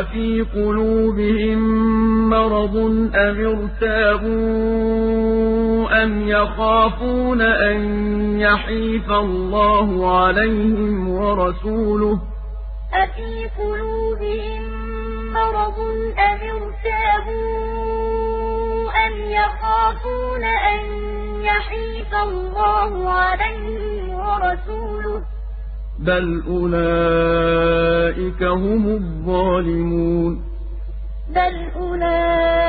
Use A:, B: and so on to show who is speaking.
A: أَفِي قُلُوبِهِم مَّرَضٌ أَمِ ارْتَابُوا أَمْ يَخَافُونَ أَن يَحِيفَ اللَّهُ عَلَيْهِمْ وَرَسُولُهُ ۚ؟
B: أَفِي قُلُوبِهِم مَّرَضٌ أَمِ ارْتَابُوا أَمْ يَخَافُونَ أَن يَحِيفَ اللَّهُ عَلَيْهِمْ وَرَسُولُهُ ۚ؟
A: بَلْ أُولَٰئِكَ هُمُ الظَّالِمُونَ.
B: بَلْ أُولَٰئِكَ